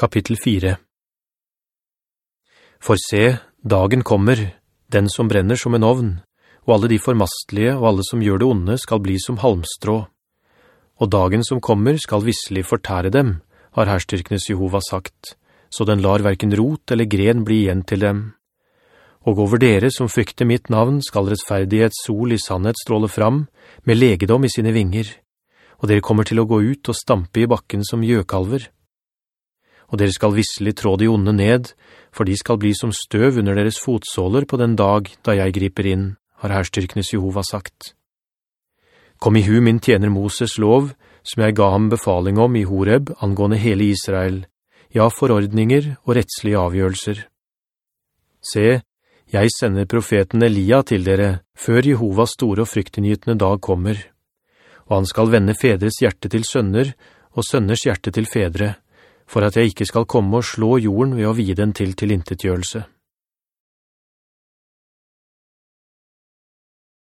Kapittel 4 For se, dagen kommer, den som brenner som en ovn, og alle de formastlige og alle som gjør det onde skal bli som halmstrå. Og dagen som kommer skal visselig fortære dem, har herstyrkenes Jehova sagt, så den lar hverken rot eller gren bli igjen til dem. Og over dere som frykter mitt navn skal rettferdighets sol i sannhet stråle fram, med legedom i sine vinger, og dere kommer til å gå ut og stampe i bakken som gjøkalver. Og dere skal visselig trå de onde ned, for de skal bli som støv under deres fotsåler på den dag da jeg griper inn, har herstyrkenes Jehova sagt. Kom i hu min tjener Moses lov, som jeg ga ham befaling om i Horeb angående hele Israel, ja, forordninger og rettslige avgjørelser. Se, jeg sender profeten Elia til dere, før Jehovas store og fryktinngytende dag kommer. Og han skal vende fedres hjerte til sønner, og sønners hjerte til fedre, for at jeg ikke skal komme og slå jorden ved å vide den til tilintetgjørelse.»